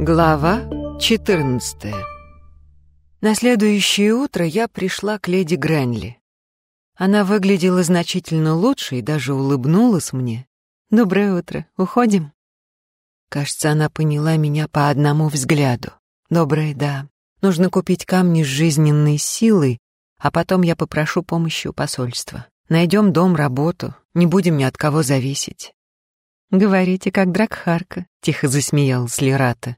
Глава 14 На следующее утро я пришла к леди Гренли. Она выглядела значительно лучше и даже улыбнулась мне. «Доброе утро. Уходим?» Кажется, она поняла меня по одному взгляду. «Доброе, да. Нужно купить камни с жизненной силой, а потом я попрошу помощи у посольства. Найдем дом, работу, не будем ни от кого зависеть». «Говорите, как Дракхарка», — тихо засмеялась Лерата.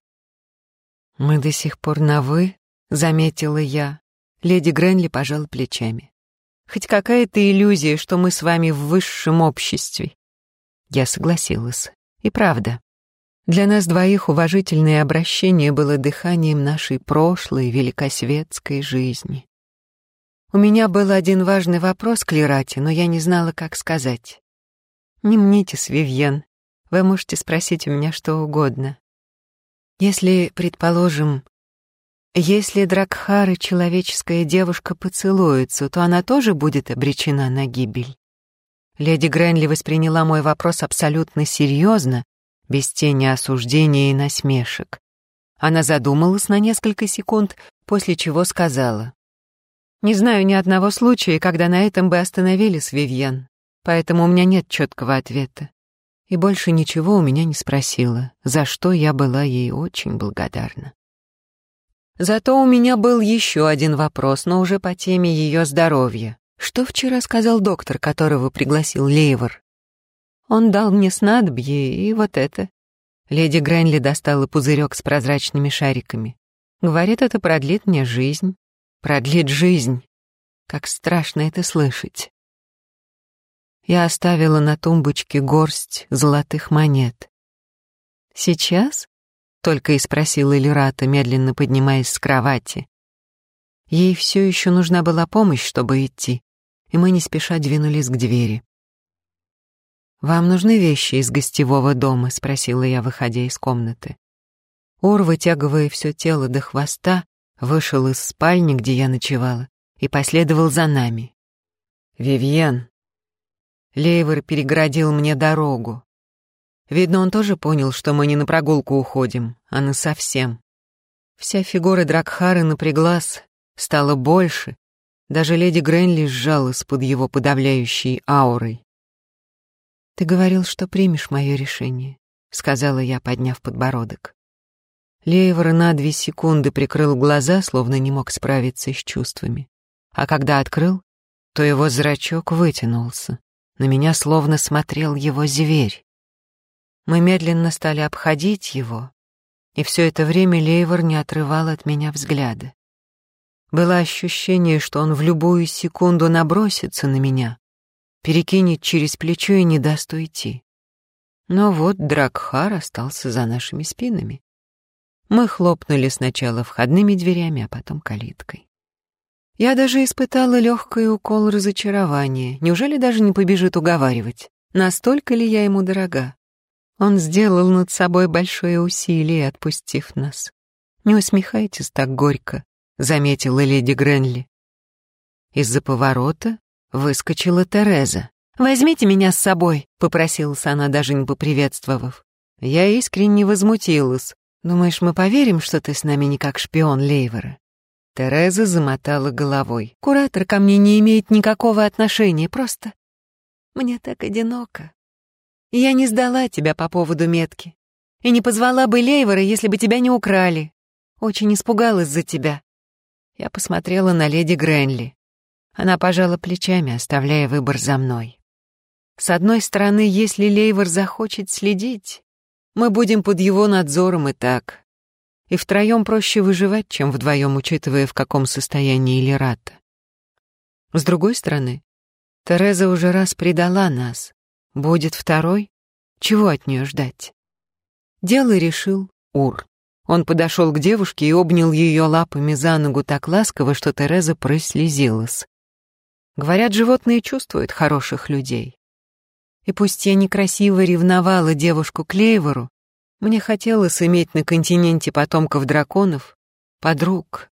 «Мы до сих пор на «вы», — заметила я. Леди Гренли пожала плечами. «Хоть какая-то иллюзия, что мы с вами в высшем обществе». Я согласилась. И правда. Для нас двоих уважительное обращение было дыханием нашей прошлой великосветской жизни. У меня был один важный вопрос к Лерате, но я не знала, как сказать. «Не мнитесь, Вивьен. Вы можете спросить у меня что угодно. Если, предположим, если Дракхар и человеческая девушка поцелуются, то она тоже будет обречена на гибель. Леди Гренли восприняла мой вопрос абсолютно серьезно, без тени осуждения и насмешек. Она задумалась на несколько секунд, после чего сказала. «Не знаю ни одного случая, когда на этом бы остановились, Вивьен, поэтому у меня нет четкого ответа и больше ничего у меня не спросила, за что я была ей очень благодарна. Зато у меня был еще один вопрос, но уже по теме ее здоровья. Что вчера сказал доктор, которого пригласил Лейвор? Он дал мне снадобье и вот это. Леди Гренли достала пузырек с прозрачными шариками. Говорит, это продлит мне жизнь. Продлит жизнь. Как страшно это слышать. Я оставила на тумбочке горсть золотых монет. «Сейчас?» — только и спросила Элирата, медленно поднимаясь с кровати. Ей все еще нужна была помощь, чтобы идти, и мы не спеша двинулись к двери. «Вам нужны вещи из гостевого дома?» — спросила я, выходя из комнаты. Ур, вытягивая все тело до хвоста, вышел из спальни, где я ночевала, и последовал за нами. «Вивьен», Лейвер переградил мне дорогу. Видно, он тоже понял, что мы не на прогулку уходим, а на совсем. Вся фигура Дракхары напряглась, стала больше. Даже леди Гренли сжалась под его подавляющей аурой. «Ты говорил, что примешь мое решение», — сказала я, подняв подбородок. Лейвор на две секунды прикрыл глаза, словно не мог справиться с чувствами. А когда открыл, то его зрачок вытянулся. На меня словно смотрел его зверь. Мы медленно стали обходить его, и все это время Лейвор не отрывал от меня взгляда. Было ощущение, что он в любую секунду набросится на меня, перекинет через плечо и не даст уйти. Но вот Дракхар остался за нашими спинами. Мы хлопнули сначала входными дверями, а потом калиткой. Я даже испытала легкий укол разочарования. Неужели даже не побежит уговаривать? Настолько ли я ему дорога? Он сделал над собой большое усилие, отпустив нас. «Не усмехайтесь так горько», — заметила леди Гренли. Из-за поворота выскочила Тереза. «Возьмите меня с собой», — попросилась она, даже не поприветствовав. Я искренне возмутилась. «Думаешь, мы поверим, что ты с нами не как шпион Лейвера?» Тереза замотала головой. «Куратор ко мне не имеет никакого отношения, просто... Мне так одиноко. Я не сдала тебя по поводу метки. И не позвала бы Лейвора, если бы тебя не украли. Очень испугалась за тебя». Я посмотрела на леди Гренли. Она пожала плечами, оставляя выбор за мной. С одной стороны, если Лейвор захочет следить, мы будем под его надзором и так и втроем проще выживать, чем вдвоем, учитывая, в каком состоянии Лерата. С другой стороны, Тереза уже раз предала нас. Будет второй? Чего от нее ждать? Дело решил Ур. Он подошел к девушке и обнял ее лапами за ногу так ласково, что Тереза прослезилась. Говорят, животные чувствуют хороших людей. И пусть я некрасиво ревновала девушку Клейвору, мне хотелось иметь на континенте потомков драконов, подруг.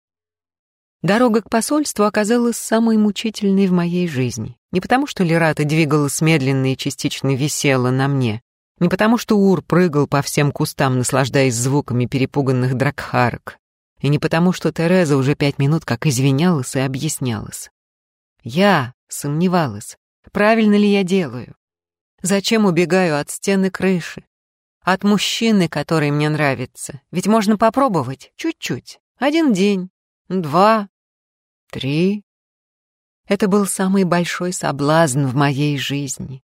Дорога к посольству оказалась самой мучительной в моей жизни. Не потому, что Лерата двигалась медленно и частично висела на мне. Не потому, что Ур прыгал по всем кустам, наслаждаясь звуками перепуганных дракхарок, и не потому, что Тереза уже пять минут как извинялась и объяснялась. Я сомневалась, правильно ли я делаю. Зачем убегаю от стены крыши? От мужчины, который мне нравится. Ведь можно попробовать, чуть-чуть. Один день, два, три. Это был самый большой соблазн в моей жизни.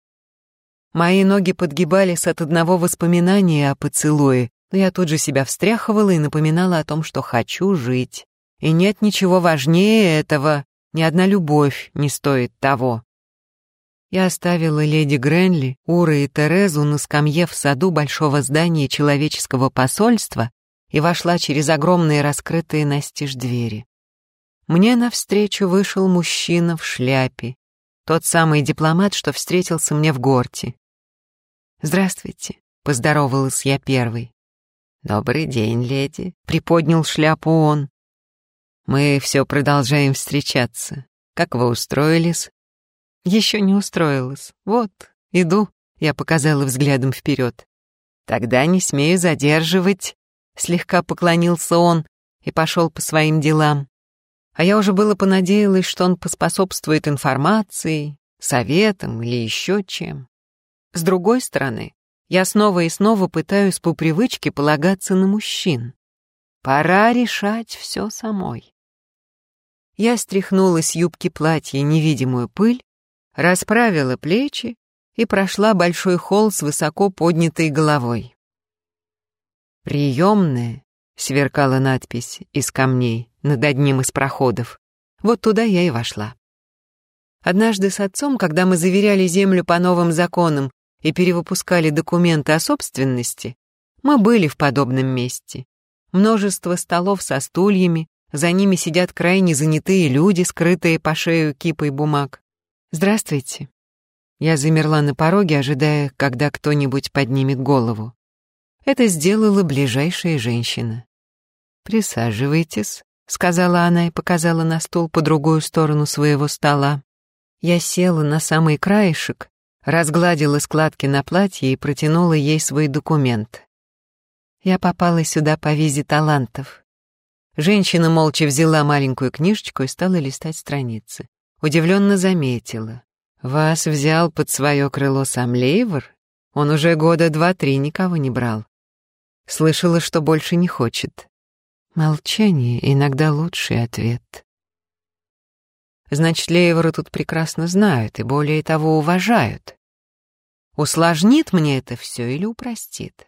Мои ноги подгибались от одного воспоминания о поцелуе, но я тут же себя встряхивала и напоминала о том, что хочу жить. И нет ничего важнее этого, ни одна любовь не стоит того. Я оставила леди Гренли, Ура и Терезу на скамье в саду большого здания человеческого посольства и вошла через огромные раскрытые настежь двери. Мне навстречу вышел мужчина в шляпе, тот самый дипломат, что встретился мне в горте. «Здравствуйте», — поздоровалась я первой. «Добрый день, леди», — приподнял шляпу он. «Мы все продолжаем встречаться. Как вы устроились?» «Еще не устроилась. Вот, иду», — я показала взглядом вперед. «Тогда не смею задерживать», — слегка поклонился он и пошел по своим делам. А я уже было понадеялась, что он поспособствует информации, советам или еще чем. С другой стороны, я снова и снова пытаюсь по привычке полагаться на мужчин. Пора решать все самой. Я стряхнула с юбки платья невидимую пыль, расправила плечи и прошла большой холл с высоко поднятой головой. «Приемная», — сверкала надпись из камней над одним из проходов. Вот туда я и вошла. Однажды с отцом, когда мы заверяли землю по новым законам и перевыпускали документы о собственности, мы были в подобном месте. Множество столов со стульями, за ними сидят крайне занятые люди, скрытые по шею кипой бумаг. «Здравствуйте». Я замерла на пороге, ожидая, когда кто-нибудь поднимет голову. Это сделала ближайшая женщина. «Присаживайтесь», — сказала она и показала на стул по другую сторону своего стола. Я села на самый краешек, разгладила складки на платье и протянула ей свой документ. Я попала сюда по визе талантов. Женщина молча взяла маленькую книжечку и стала листать страницы. Удивленно заметила. «Вас взял под свое крыло сам Лейвор? Он уже года два-три никого не брал. Слышала, что больше не хочет. Молчание иногда лучший ответ. Значит, Лейвора тут прекрасно знают и более того уважают. Усложнит мне это все или упростит?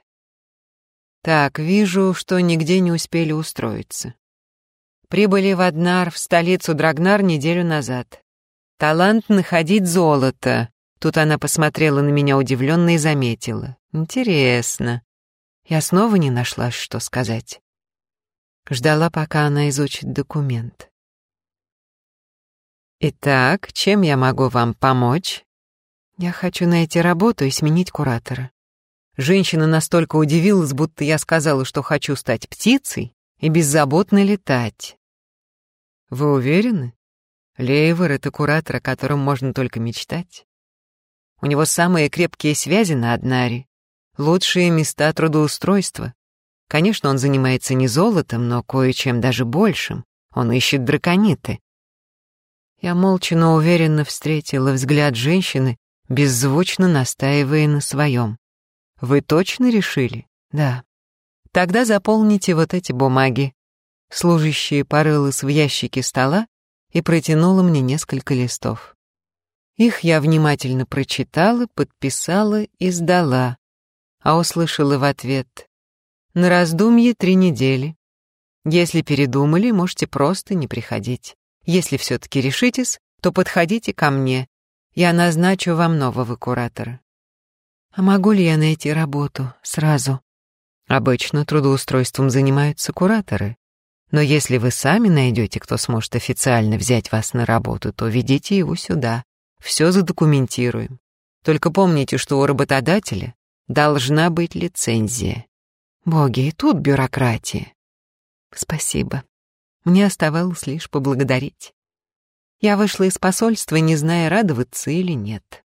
Так, вижу, что нигде не успели устроиться. Прибыли в Аднар, в столицу Драгнар, неделю назад. Талант находить золото. Тут она посмотрела на меня удивленно и заметила. Интересно. Я снова не нашла, что сказать. Ждала, пока она изучит документ. «Итак, чем я могу вам помочь?» «Я хочу найти работу и сменить куратора». Женщина настолько удивилась, будто я сказала, что хочу стать птицей и беззаботно летать. «Вы уверены? Лейвер — это куратор, о котором можно только мечтать. У него самые крепкие связи на Аднаре, лучшие места трудоустройства. Конечно, он занимается не золотом, но кое-чем даже большим. Он ищет дракониты. Я молча, но уверенно встретила взгляд женщины, беззвучно настаивая на своем. «Вы точно решили?» «Да». «Тогда заполните вот эти бумаги». Служащая порылась в ящике стола и протянула мне несколько листов. Их я внимательно прочитала, подписала и сдала, а услышала в ответ «На раздумье три недели. Если передумали, можете просто не приходить». Если все-таки решитесь, то подходите ко мне. Я назначу вам нового куратора. А могу ли я найти работу сразу? Обычно трудоустройством занимаются кураторы. Но если вы сами найдете, кто сможет официально взять вас на работу, то ведите его сюда. Все задокументируем. Только помните, что у работодателя должна быть лицензия. Боги, и тут бюрократия. Спасибо. Мне оставалось лишь поблагодарить. Я вышла из посольства, не зная, радоваться или нет.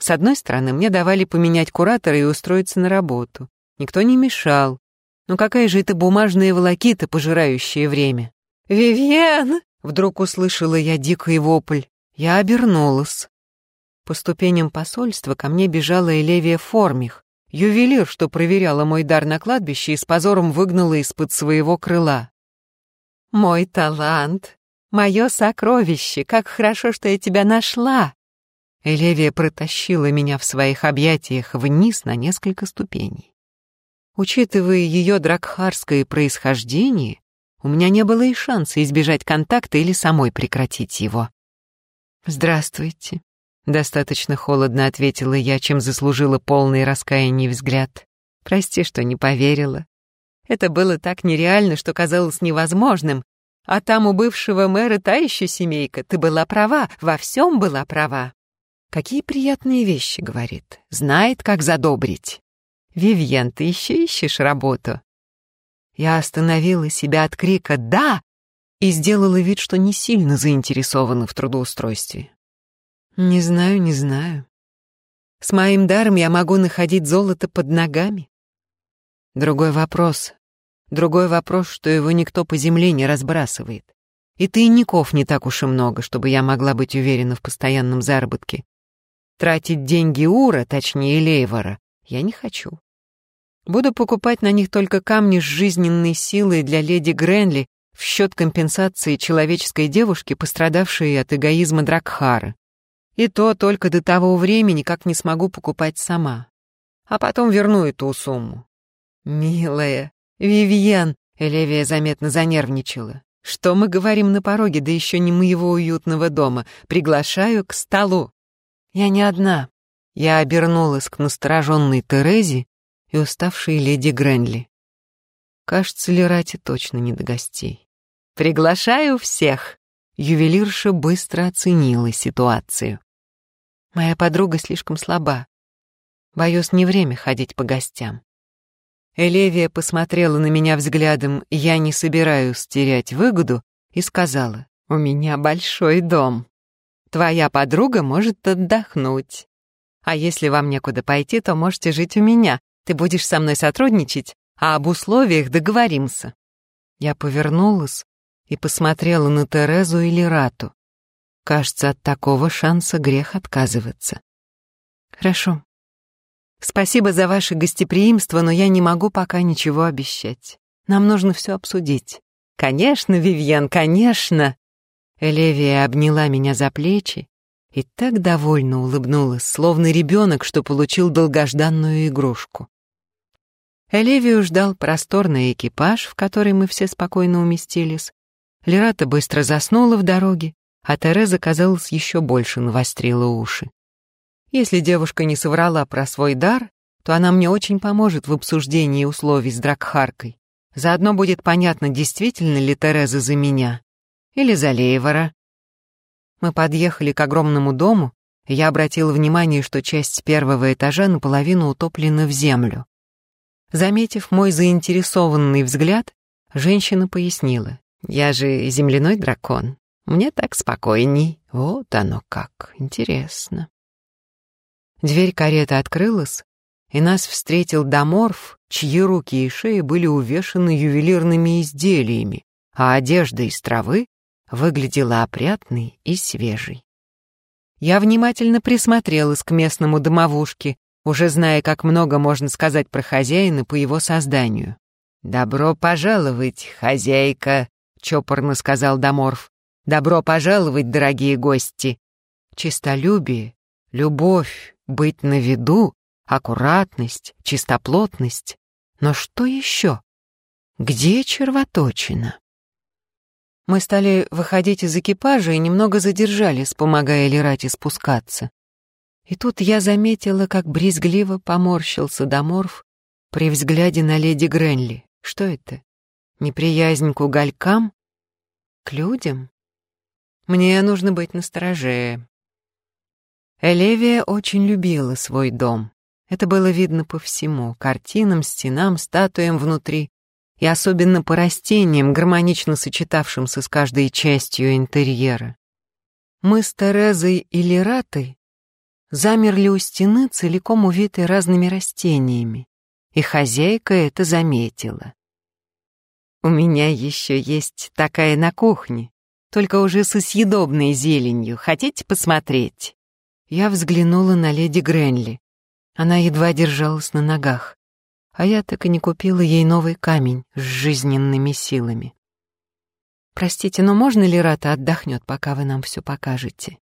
С одной стороны, мне давали поменять куратора и устроиться на работу. Никто не мешал. Но какая же это бумажная волокита, пожирающая время? «Вивьен!» — вдруг услышала я дикий вопль. Я обернулась. По ступеням посольства ко мне бежала Элевия Формих, ювелир, что проверяла мой дар на кладбище и с позором выгнала из-под своего крыла. «Мой талант! Мое сокровище! Как хорошо, что я тебя нашла!» Элевия протащила меня в своих объятиях вниз на несколько ступеней. Учитывая ее дракхарское происхождение, у меня не было и шанса избежать контакта или самой прекратить его. «Здравствуйте», — достаточно холодно ответила я, чем заслужила полный раскаяние взгляд. «Прости, что не поверила. Это было так нереально, что казалось невозможным. А там у бывшего мэра та еще семейка. Ты была права, во всем была права. Какие приятные вещи, говорит. Знает, как задобрить. Вивьен, ты еще ищешь работу? Я остановила себя от крика «Да!» и сделала вид, что не сильно заинтересована в трудоустройстве. Не знаю, не знаю. С моим даром я могу находить золото под ногами. Другой вопрос. Другой вопрос, что его никто по земле не разбрасывает. И тайников не так уж и много, чтобы я могла быть уверена в постоянном заработке. Тратить деньги Ура, точнее Лейвора, я не хочу. Буду покупать на них только камни с жизненной силой для леди Гренли в счет компенсации человеческой девушки, пострадавшей от эгоизма Дракхара. И то только до того времени, как не смогу покупать сама. А потом верну эту сумму. «Милая, Вивьен!» — Элевия заметно занервничала. «Что мы говорим на пороге, да еще не моего уютного дома? Приглашаю к столу!» Я не одна. Я обернулась к настороженной Терезе и уставшей леди Гренли. Кажется, Лерате точно не до гостей. «Приглашаю всех!» Ювелирша быстро оценила ситуацию. «Моя подруга слишком слаба. Боюсь, не время ходить по гостям». Элевия посмотрела на меня взглядом «Я не собираюсь терять выгоду» и сказала «У меня большой дом». Твоя подруга может отдохнуть. А если вам некуда пойти, то можете жить у меня. Ты будешь со мной сотрудничать, а об условиях договоримся». Я повернулась и посмотрела на Терезу или Рату. Кажется, от такого шанса грех отказываться. «Хорошо. Спасибо за ваше гостеприимство, но я не могу пока ничего обещать. Нам нужно все обсудить». «Конечно, Вивьен, конечно!» Элевия обняла меня за плечи и так довольно улыбнулась, словно ребенок, что получил долгожданную игрушку. Элевию ждал просторный экипаж, в который мы все спокойно уместились. Лерата быстро заснула в дороге, а Тереза, казалось, еще больше навострила уши. Если девушка не соврала про свой дар, то она мне очень поможет в обсуждении условий с Дракхаркой. Заодно будет понятно, действительно ли Тереза за меня или за Лейвора. Мы подъехали к огромному дому, и я обратила внимание, что часть первого этажа наполовину утоплена в землю. Заметив мой заинтересованный взгляд, женщина пояснила. «Я же земляной дракон. Мне так спокойней. Вот оно как. Интересно». Дверь кареты открылась, и нас встретил Даморф, чьи руки и шеи были увешаны ювелирными изделиями, а одежда из травы выглядела опрятной и свежей. Я внимательно присмотрелась к местному домовушке, уже зная, как много можно сказать про хозяина по его созданию. «Добро пожаловать, хозяйка», — чопорно сказал Доморф. «Добро пожаловать, дорогие гости». Чистолюбие, любовь, быть на виду, аккуратность, чистоплотность. Но что еще? Где червоточина? Мы стали выходить из экипажа и немного задержались, помогая Лерате спускаться. И тут я заметила, как брезгливо поморщился Доморф при взгляде на леди Гренли. Что это? Неприязнь к уголькам? К людям? Мне нужно быть настороже. Элевия очень любила свой дом. Это было видно по всему — картинам, стенам, статуям внутри и особенно по растениям, гармонично сочетавшимся с каждой частью интерьера. Мы с Терезой и Лератой замерли у стены, целиком увитой разными растениями, и хозяйка это заметила. «У меня еще есть такая на кухне, только уже со съедобной зеленью. Хотите посмотреть?» Я взглянула на леди Гренли. Она едва держалась на ногах, а я так и не купила ей новый камень с жизненными силами. «Простите, но можно ли Рата отдохнет, пока вы нам все покажете?»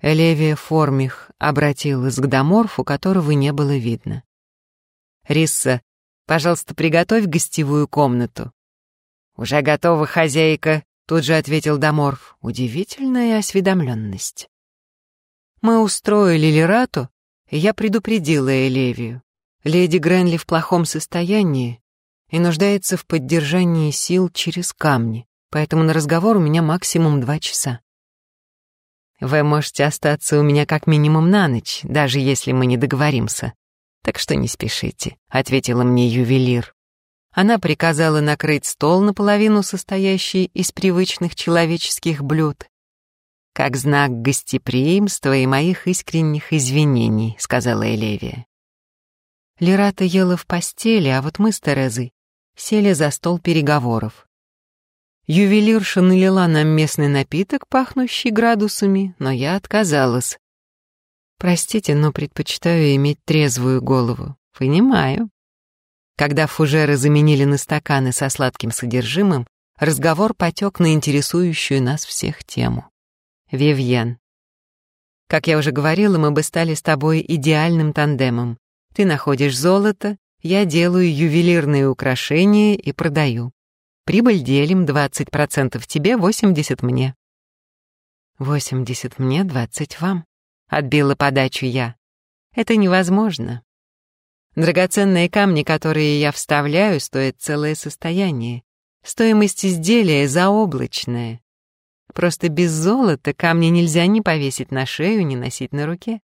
Элевия Формих обратилась к доморфу, которого не было видно. «Рисса, пожалуйста, приготовь гостевую комнату». «Уже готова, хозяйка», — тут же ответил доморф. Удивительная осведомленность. Мы устроили Лирату, и я предупредила Элевию. Леди Гренли в плохом состоянии и нуждается в поддержании сил через камни, поэтому на разговор у меня максимум два часа. Вы можете остаться у меня как минимум на ночь, даже если мы не договоримся. Так что не спешите, ответила мне ювелир. Она приказала накрыть стол наполовину состоящий из привычных человеческих блюд. Как знак гостеприимства и моих искренних извинений, сказала Элевия. Лерата ела в постели, а вот мы с Терезой сели за стол переговоров. Ювелирша налила нам местный напиток, пахнущий градусами, но я отказалась. Простите, но предпочитаю иметь трезвую голову. Понимаю. Когда фужеры заменили на стаканы со сладким содержимым, разговор потек на интересующую нас всех тему. Вивьен. Как я уже говорила, мы бы стали с тобой идеальным тандемом. Ты находишь золото, я делаю ювелирные украшения и продаю. Прибыль делим, 20% тебе, 80% мне. 80 мне, 20 вам. Отбила подачу я. Это невозможно. Драгоценные камни, которые я вставляю, стоят целое состояние. Стоимость изделия заоблачная. Просто без золота камни нельзя ни повесить на шею, ни носить на руке.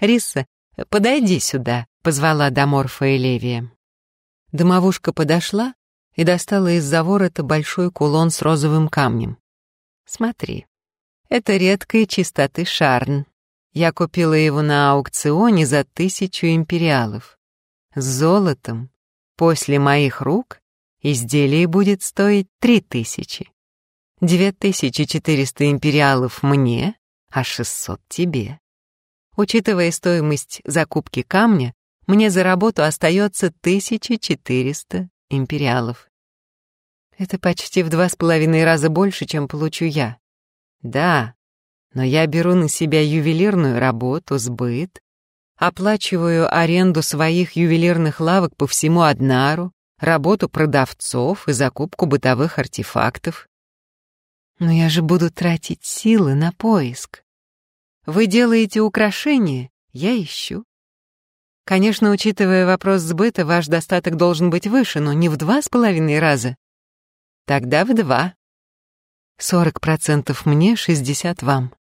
Риса, подойди сюда, позвала Даморфа Элевия. Домовушка подошла, и достала из-за ворота большой кулон с розовым камнем. «Смотри, это редкой чистоты шарн. Я купила его на аукционе за тысячу империалов. С золотом, после моих рук, изделие будет стоить три тысячи. Две тысячи четыреста империалов мне, а шестьсот тебе. Учитывая стоимость закупки камня, мне за работу остается тысяча четыреста империалов. Это почти в два с половиной раза больше, чем получу я. Да, но я беру на себя ювелирную работу, сбыт, оплачиваю аренду своих ювелирных лавок по всему Однару, работу продавцов и закупку бытовых артефактов. Но я же буду тратить силы на поиск. Вы делаете украшения, я ищу. Конечно, учитывая вопрос сбыта, ваш достаток должен быть выше, но не в два с половиной раза. Тогда в два. Сорок процентов мне, шестьдесят вам.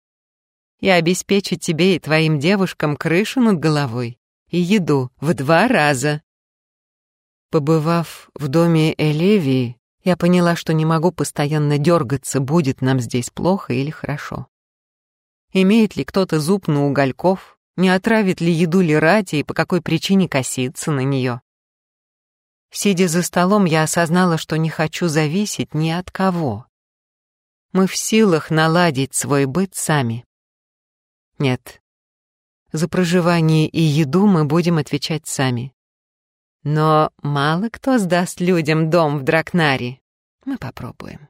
Я обеспечу тебе и твоим девушкам крышу над головой и еду в два раза. Побывав в доме Элевии, я поняла, что не могу постоянно дергаться, будет нам здесь плохо или хорошо. Имеет ли кто-то зуб на угольков, не отравит ли еду Лерати и по какой причине коситься на нее. Сидя за столом, я осознала, что не хочу зависеть ни от кого. Мы в силах наладить свой быт сами. Нет, за проживание и еду мы будем отвечать сами. Но мало кто сдаст людям дом в Дракнаре. Мы попробуем.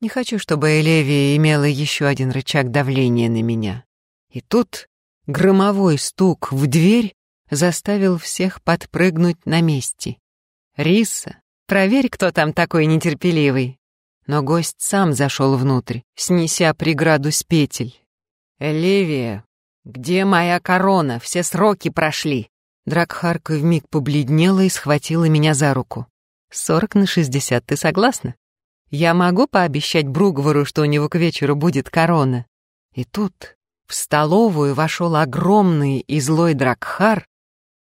Не хочу, чтобы Элевия имела еще один рычаг давления на меня. И тут Громовой стук в дверь заставил всех подпрыгнуть на месте. «Риса, проверь, кто там такой нетерпеливый». Но гость сам зашел внутрь, снеся преграду с петель. «Элевия, где моя корона? Все сроки прошли». Дракхарка вмиг побледнела и схватила меня за руку. «Сорок на шестьдесят, ты согласна? Я могу пообещать Бругвару, что у него к вечеру будет корона?» И тут в столовую вошел огромный и злой дракхар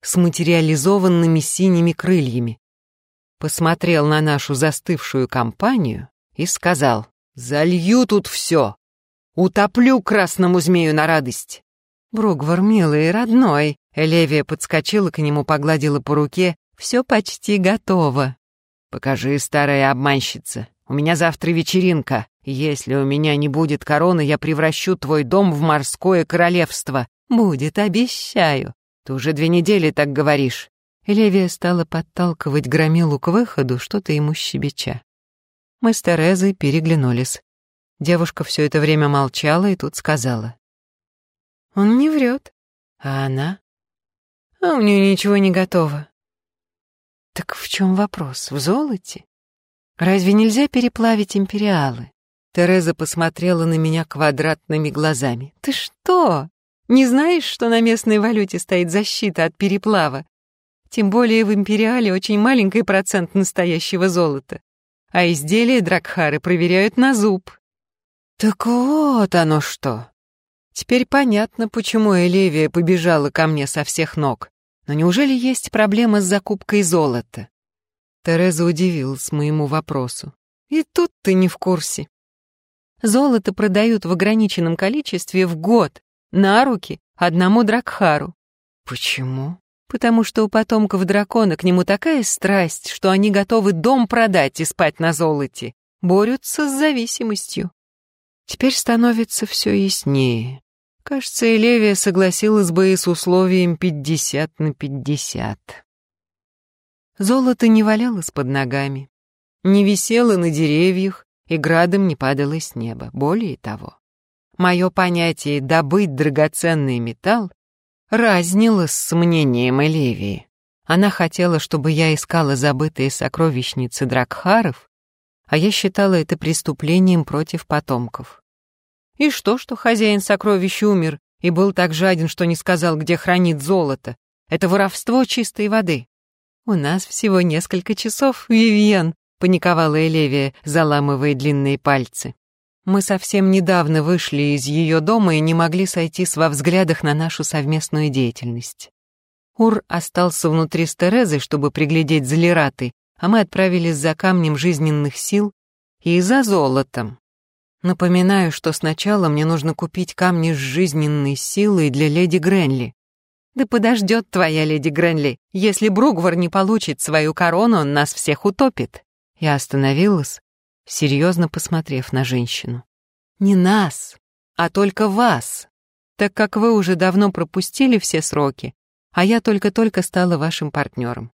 с материализованными синими крыльями. Посмотрел на нашу застывшую компанию и сказал, «Залью тут все, утоплю красному змею на радость. Бругвар, милый, родной. Элевия подскочила к нему, погладила по руке. Все почти готово. Покажи, старая обманщица. У меня завтра вечеринка. Если у меня не будет короны, я превращу твой дом в морское королевство. Будет, обещаю. Ты уже две недели так говоришь. Элевия стала подталкивать громилу к выходу, что-то ему щебеча. Мы с Терезой переглянулись. Девушка все это время молчала и тут сказала. «Он не врет. А она? А у нее ничего не готово. Так в чем вопрос? В золоте? Разве нельзя переплавить империалы? Тереза посмотрела на меня квадратными глазами. Ты что? Не знаешь, что на местной валюте стоит защита от переплава? Тем более в империале очень маленький процент настоящего золота. А изделия Дракхары проверяют на зуб. Так вот оно что. Теперь понятно, почему Элевия побежала ко мне со всех ног. Но неужели есть проблема с закупкой золота? Тереза удивилась моему вопросу. И тут ты не в курсе. Золото продают в ограниченном количестве в год, на руки, одному Дракхару. Почему? Потому что у потомков дракона к нему такая страсть, что они готовы дом продать и спать на золоте. Борются с зависимостью. Теперь становится все яснее. Кажется, Элевия согласилась бы и с условием 50 на 50. Золото не валялось под ногами, не висело на деревьях и градом не падало с неба. Более того, мое понятие «добыть драгоценный металл» разнилось с мнением Элевии. Она хотела, чтобы я искала забытые сокровищницы Дракхаров, а я считала это преступлением против потомков. И что, что хозяин сокровищ умер и был так жаден, что не сказал, где хранит золото? Это воровство чистой воды. У нас всего несколько часов, Вивьен, паниковала Элевия, заламывая длинные пальцы. Мы совсем недавно вышли из ее дома и не могли сойтись во взглядах на нашу совместную деятельность. Ур остался внутри с Терезой, чтобы приглядеть за Лиратой, а мы отправились за камнем жизненных сил и за золотом. Напоминаю, что сначала мне нужно купить камни с жизненной силой для леди Гренли. Да подождет твоя леди Гренли. Если Бругвар не получит свою корону, он нас всех утопит. Я остановилась, серьезно посмотрев на женщину. Не нас, а только вас, так как вы уже давно пропустили все сроки, а я только-только стала вашим партнером.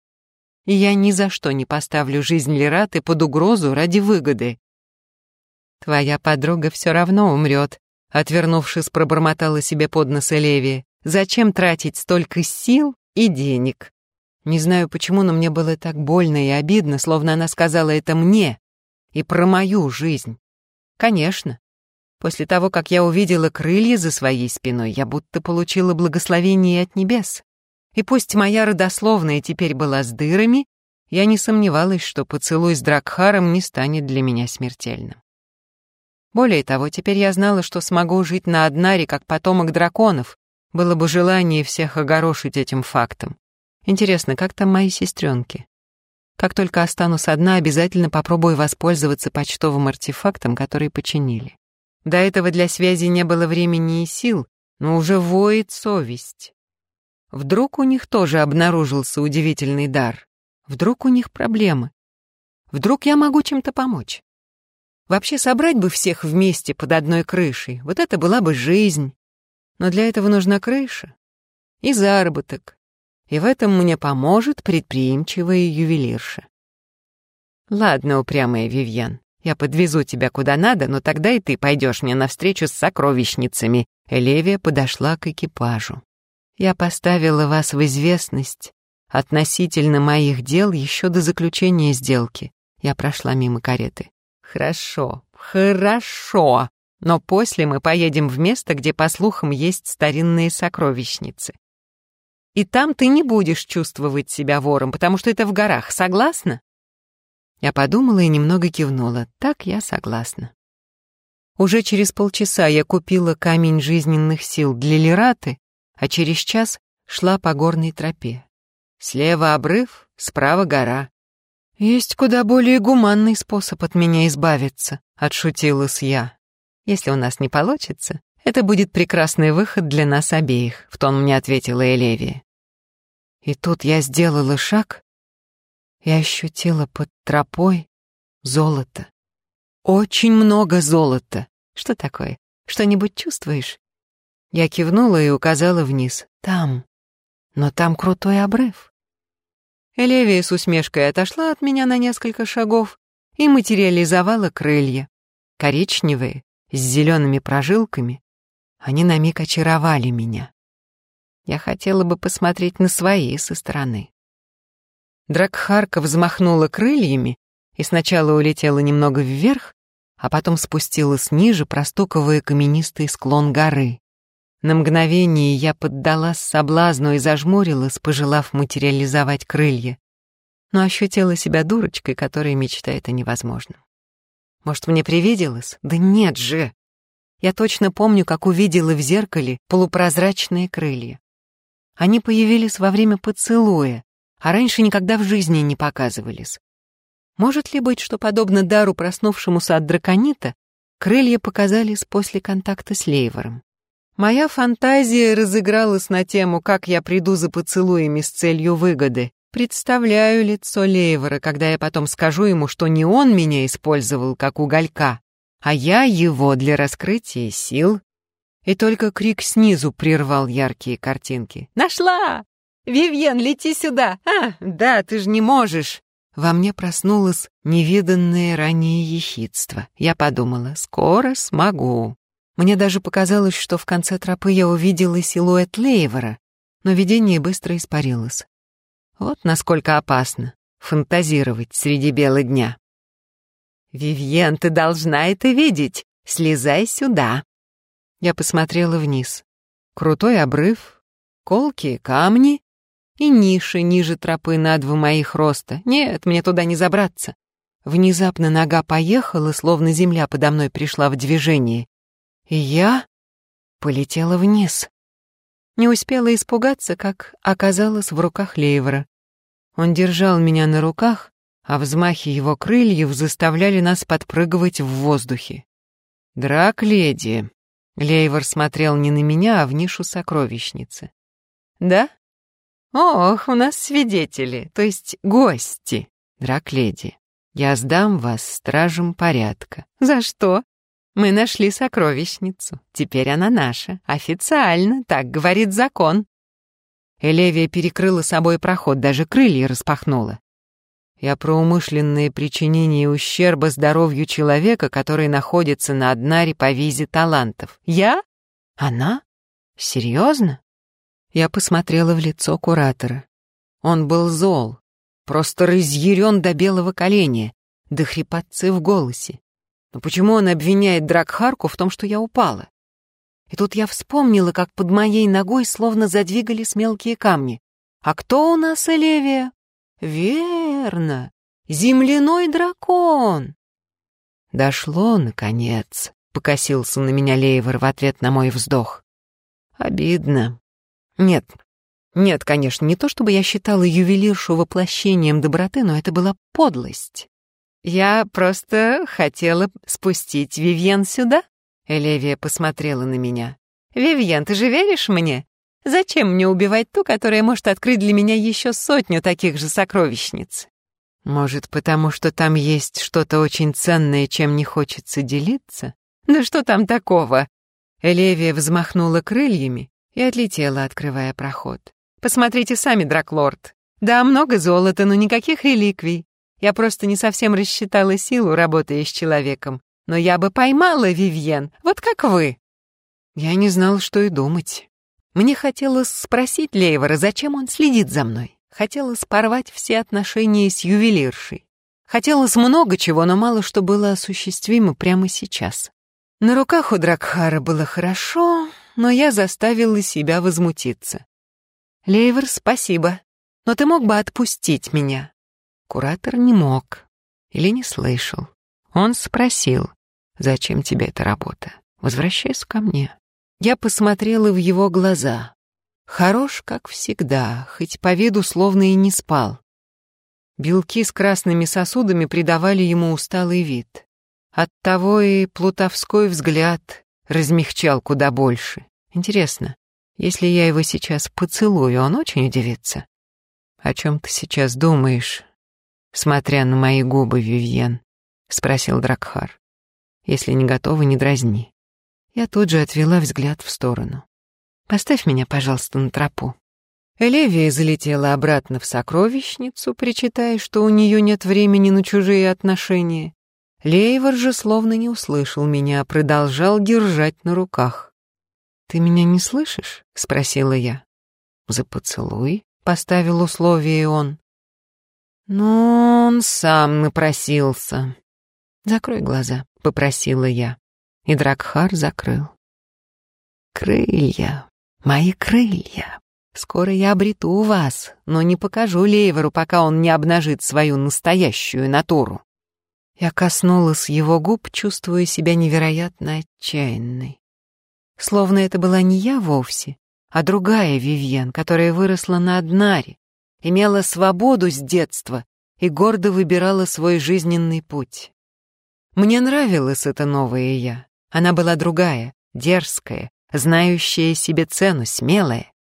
И я ни за что не поставлю жизнь Лераты под угрозу ради выгоды. «Твоя подруга все равно умрет», — отвернувшись, пробормотала себе под нос Элевия. «Зачем тратить столько сил и денег?» Не знаю почему, но мне было так больно и обидно, словно она сказала это мне и про мою жизнь. Конечно. После того, как я увидела крылья за своей спиной, я будто получила благословение от небес. И пусть моя родословная теперь была с дырами, я не сомневалась, что поцелуй с Дракхаром не станет для меня смертельным. Более того, теперь я знала, что смогу жить на Однаре как потомок драконов. Было бы желание всех огорошить этим фактом. Интересно, как там мои сестренки? Как только останусь одна, обязательно попробую воспользоваться почтовым артефактом, который починили. До этого для связи не было времени и сил, но уже воет совесть. Вдруг у них тоже обнаружился удивительный дар. Вдруг у них проблемы. Вдруг я могу чем-то помочь. Вообще собрать бы всех вместе под одной крышей, вот это была бы жизнь. Но для этого нужна крыша и заработок. И в этом мне поможет предприимчивая ювелирша. Ладно, упрямая Вивьен, я подвезу тебя куда надо, но тогда и ты пойдешь мне навстречу с сокровищницами. Элевия подошла к экипажу. Я поставила вас в известность относительно моих дел еще до заключения сделки. Я прошла мимо кареты. Хорошо, хорошо. Но после мы поедем в место, где, по слухам, есть старинные сокровищницы. И там ты не будешь чувствовать себя вором, потому что это в горах, согласна? Я подумала и немного кивнула. Так я согласна. Уже через полчаса я купила камень жизненных сил для Лераты, а через час шла по горной тропе. Слева обрыв, справа гора. «Есть куда более гуманный способ от меня избавиться», — отшутилась я. «Если у нас не получится, Это будет прекрасный выход для нас обеих, в тон мне ответила Элевия. И тут я сделала шаг и ощутила под тропой золото. Очень много золота. Что такое? Что-нибудь чувствуешь? Я кивнула и указала вниз. Там. Но там крутой обрыв. Элевия с усмешкой отошла от меня на несколько шагов и материализовала крылья. Коричневые, с зелеными прожилками. Они на миг очаровали меня. Я хотела бы посмотреть на свои со стороны. Дракхарка взмахнула крыльями и сначала улетела немного вверх, а потом спустилась ниже, простуковая каменистый склон горы. На мгновение я поддалась соблазну и зажмурилась, пожелав материализовать крылья, но ощутила себя дурочкой, которая мечтает о невозможном. Может, мне привиделось? Да нет же! Я точно помню, как увидела в зеркале полупрозрачные крылья. Они появились во время поцелуя, а раньше никогда в жизни не показывались. Может ли быть, что, подобно дару, проснувшемуся от драконита, крылья показались после контакта с Лейвором? Моя фантазия разыгралась на тему, как я приду за поцелуями с целью выгоды. Представляю лицо Лейвора, когда я потом скажу ему, что не он меня использовал как уголька, а я его для раскрытия сил. И только крик снизу прервал яркие картинки. «Нашла! Вивьен, лети сюда! А, да, ты же не можешь!» Во мне проснулось невиданное ранее ехидство. Я подумала, скоро смогу. Мне даже показалось, что в конце тропы я увидела силуэт Лейвора, но видение быстро испарилось. Вот насколько опасно фантазировать среди бела дня. «Вивьен, ты должна это видеть! Слезай сюда!» Я посмотрела вниз. Крутой обрыв, колкие камни и ниши ниже тропы на два моих роста. Нет, мне туда не забраться. Внезапно нога поехала, словно земля подо мной пришла в движение, и я полетела вниз. Не успела испугаться, как оказалась в руках Лейвера. Он держал меня на руках, а взмахи его крыльев заставляли нас подпрыгивать в воздухе. «Драк, леди!» Лейвер смотрел не на меня, а в нишу сокровищницы. «Да? Ох, у нас свидетели, то есть гости. Драк, леди, я сдам вас стражам порядка. За что?» Мы нашли сокровищницу. Теперь она наша. Официально, так говорит закон. Элевия перекрыла собой проход, даже крылья распахнула. Я про умышленное причинение ущерба здоровью человека, который находится на Однаре по визе талантов. Я? Она? Серьезно? Я посмотрела в лицо куратора. Он был зол, просто разъярен до белого коленя, до хрипотцы в голосе. Но почему он обвиняет Дракхарку в том, что я упала? И тут я вспомнила, как под моей ногой словно задвигались мелкие камни. А кто у нас, Элевия? Верно, земляной дракон. Дошло, наконец, покосился на меня Лейвор в ответ на мой вздох. Обидно. Нет, нет, конечно, не то чтобы я считала ювелиршу воплощением доброты, но это была подлость. «Я просто хотела спустить Вивьен сюда?» Элевия посмотрела на меня. «Вивьен, ты же веришь мне? Зачем мне убивать ту, которая может открыть для меня еще сотню таких же сокровищниц?» «Может, потому что там есть что-то очень ценное, чем не хочется делиться?» «Да что там такого?» Элевия взмахнула крыльями и отлетела, открывая проход. «Посмотрите сами, Драклорд. Да, много золота, но никаких реликвий. Я просто не совсем рассчитала силу, работая с человеком. Но я бы поймала Вивьен, вот как вы. Я не знал, что и думать. Мне хотелось спросить Лейвора, зачем он следит за мной. Хотелось порвать все отношения с ювелиршей. Хотелось много чего, но мало что было осуществимо прямо сейчас. На руках у Дракхара было хорошо, но я заставила себя возмутиться. «Лейвер, спасибо, но ты мог бы отпустить меня. Куратор не мог или не слышал. Он спросил, «Зачем тебе эта работа? Возвращайся ко мне». Я посмотрела в его глаза. Хорош, как всегда, хоть по виду словно и не спал. Белки с красными сосудами придавали ему усталый вид. Оттого и плутовской взгляд, размягчал куда больше. Интересно, если я его сейчас поцелую, он очень удивится. О чем ты сейчас думаешь, смотря на мои губы, Вивьен? спросил Дракхар. Если не готова, не дразни. Я тут же отвела взгляд в сторону. Поставь меня, пожалуйста, на тропу. Элевия залетела обратно в сокровищницу, причитая, что у нее нет времени на чужие отношения. Лейвор же словно не услышал меня, а продолжал держать на руках. «Ты меня не слышишь?» — спросила я. «За поцелуй?» — поставил условие он. Но он сам напросился. «Закрой глаза», — попросила я. И Дракхар закрыл. «Крылья, мои крылья. Скоро я обрету вас, но не покажу Лейвору, пока он не обнажит свою настоящую натуру». Я коснулась его губ, чувствуя себя невероятно отчаянной. Словно это была не я вовсе, а другая Вивьен, которая выросла на Однаре, имела свободу с детства и гордо выбирала свой жизненный путь. Мне нравилась эта новая я. Она была другая, дерзкая, знающая себе цену, смелая.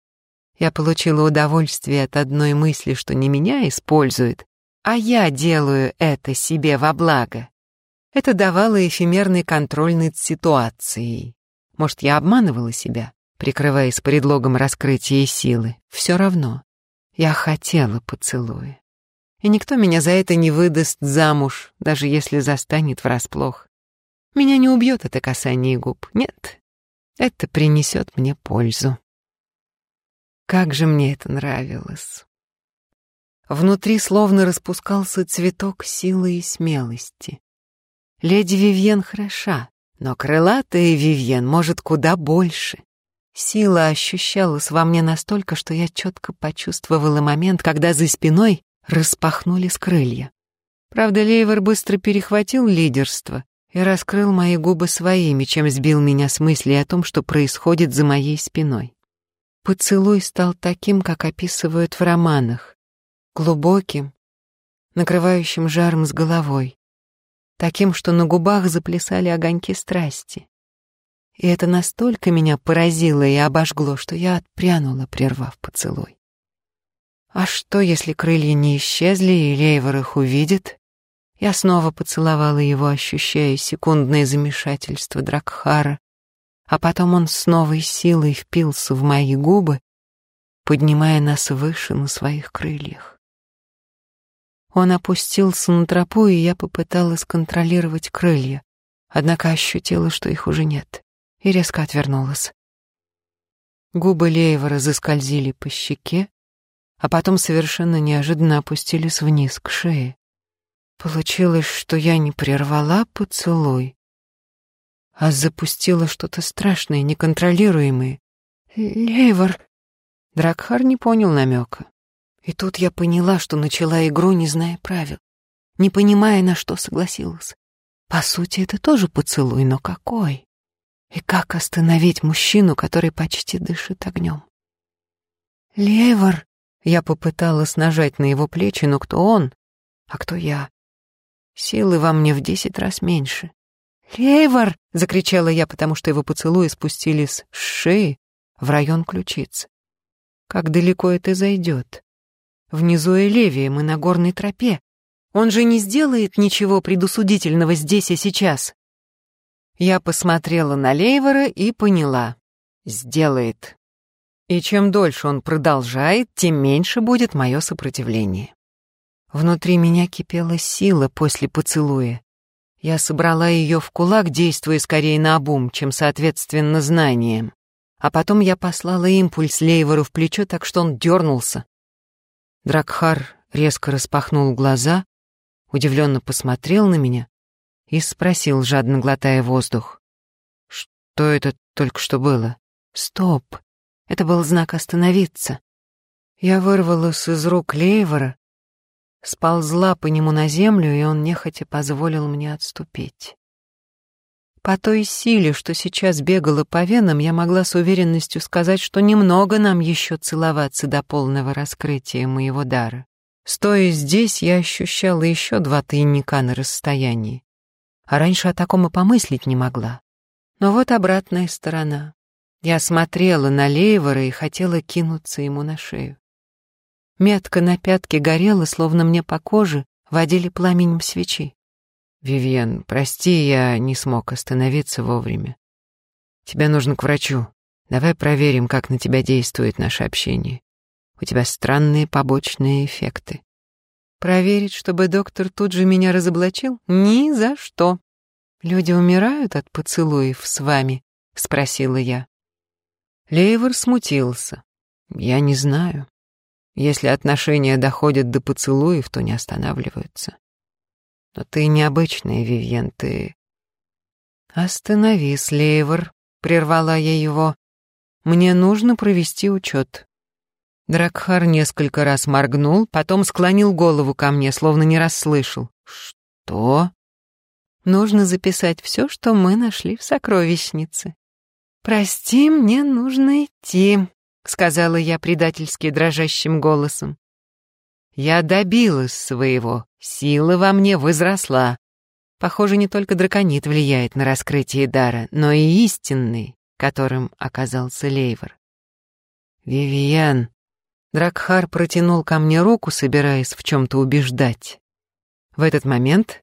Я получила удовольствие от одной мысли, что не меня используют, а я делаю это себе во благо. Это давало эфемерный контроль над ситуацией. Может, я обманывала себя, прикрываясь предлогом раскрытия силы. Все равно. Я хотела поцелуя. И никто меня за это не выдаст замуж, даже если застанет врасплох. Меня не убьет это касание губ. Нет, это принесет мне пользу. Как же мне это нравилось. Внутри словно распускался цветок силы и смелости. Леди Вивьен хороша, но крылатая Вивьен может куда больше. Сила ощущалась во мне настолько, что я четко почувствовала момент, когда за спиной распахнулись крылья. Правда, Лейвер быстро перехватил лидерство и раскрыл мои губы своими, чем сбил меня с мысли о том, что происходит за моей спиной. Поцелуй стал таким, как описывают в романах, глубоким, накрывающим жаром с головой, таким, что на губах заплясали огоньки страсти. И это настолько меня поразило и обожгло, что я отпрянула, прервав поцелуй. А что, если крылья не исчезли, и Лейвор их увидит? Я снова поцеловала его, ощущая секундное замешательство Дракхара, а потом он с новой силой впился в мои губы, поднимая нас выше на своих крыльях. Он опустился на тропу, и я попыталась контролировать крылья, однако ощутила, что их уже нет, и резко отвернулась. Губы Леева заскользили по щеке, а потом совершенно неожиданно опустились вниз, к шее. Получилось, что я не прервала поцелуй, а запустила что-то страшное, неконтролируемое. «Лейвор!» Дракхар не понял намека. И тут я поняла, что начала игру, не зная правил, не понимая, на что согласилась. По сути, это тоже поцелуй, но какой? И как остановить мужчину, который почти дышит огнем? «Левор!» Я попыталась нажать на его плечи, но кто он, а кто я? Силы во мне в десять раз меньше. «Лейвор!» — закричала я, потому что его поцелуи спустились с шеи в район ключицы. Как далеко это зайдет? Внизу Элевия, мы на горной тропе. Он же не сделает ничего предусудительного здесь и сейчас. Я посмотрела на Лейвора и поняла. Сделает. И чем дольше он продолжает, тем меньше будет мое сопротивление. Внутри меня кипела сила после поцелуя. Я собрала ее в кулак, действуя скорее на обум, чем соответственно знанием. А потом я послала импульс Лейвору в плечо, так что он дернулся, Дракхар резко распахнул глаза, удивленно посмотрел на меня и спросил, жадно глотая воздух. «Что это только что было?» «Стоп!» Это был знак остановиться. Я вырвалась из рук Лейвора, сползла по нему на землю, и он нехотя позволил мне отступить. По той силе, что сейчас бегала по венам, я могла с уверенностью сказать, что немного нам еще целоваться до полного раскрытия моего дара. Стоя здесь, я ощущала еще два тайника на расстоянии. А раньше о таком и помыслить не могла. Но вот обратная сторона. Я смотрела на Лейвора и хотела кинуться ему на шею. Метка на пятке горела, словно мне по коже водили пламенем свечи. «Вивьен, прости, я не смог остановиться вовремя. Тебе нужно к врачу. Давай проверим, как на тебя действует наше общение. У тебя странные побочные эффекты». Проверить, чтобы доктор тут же меня разоблачил? Ни за что. Люди умирают от поцелуев с вами? Спросила я. Лейвор смутился. Я не знаю. Если отношения доходят до поцелуев, то не останавливаются. Но ты необычная, Вивьен, ты... Остановись, Лейвор, прервала я его. Мне нужно провести учет. Дракхар несколько раз моргнул, потом склонил голову ко мне, словно не расслышал. «Что?» «Нужно записать все, что мы нашли в сокровищнице». «Прости, мне нужно идти», — сказала я предательски дрожащим голосом. Я добилась своего, сила во мне возросла. Похоже, не только драконит влияет на раскрытие дара, но и истинный, которым оказался Лейвор. «Вивиан», Дракхар протянул ко мне руку, собираясь в чем-то убеждать. В этот момент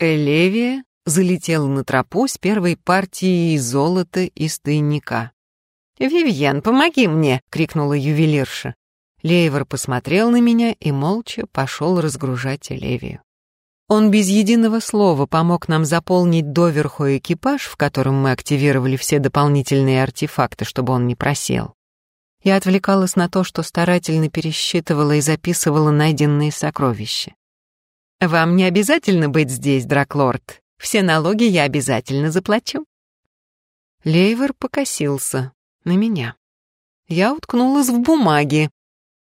Элевия залетела на тропу с первой партией золота из тайника. «Вивьен, помоги мне!» — крикнула ювелирша. Лейвор посмотрел на меня и молча пошел разгружать Элевию. Он без единого слова помог нам заполнить доверху экипаж, в котором мы активировали все дополнительные артефакты, чтобы он не просел. Я отвлекалась на то, что старательно пересчитывала и записывала найденные сокровища. «Вам не обязательно быть здесь, Драклорд. Все налоги я обязательно заплачу». Лейвер покосился на меня. Я уткнулась в бумаги.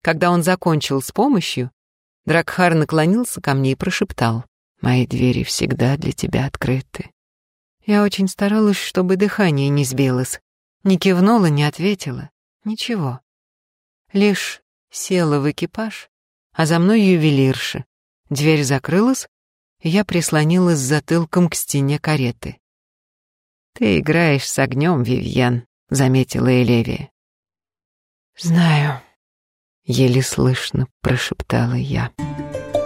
Когда он закончил с помощью, Дракхар наклонился ко мне и прошептал. «Мои двери всегда для тебя открыты». Я очень старалась, чтобы дыхание не сбилось. Не кивнула, не ответила. Ничего. Лишь села в экипаж, а за мной ювелирша. Дверь закрылась, и я прислонилась затылком к стене кареты. «Ты играешь с огнем, Вивьен», — заметила Элевия. «Знаю», — еле слышно прошептала я. «Знаю».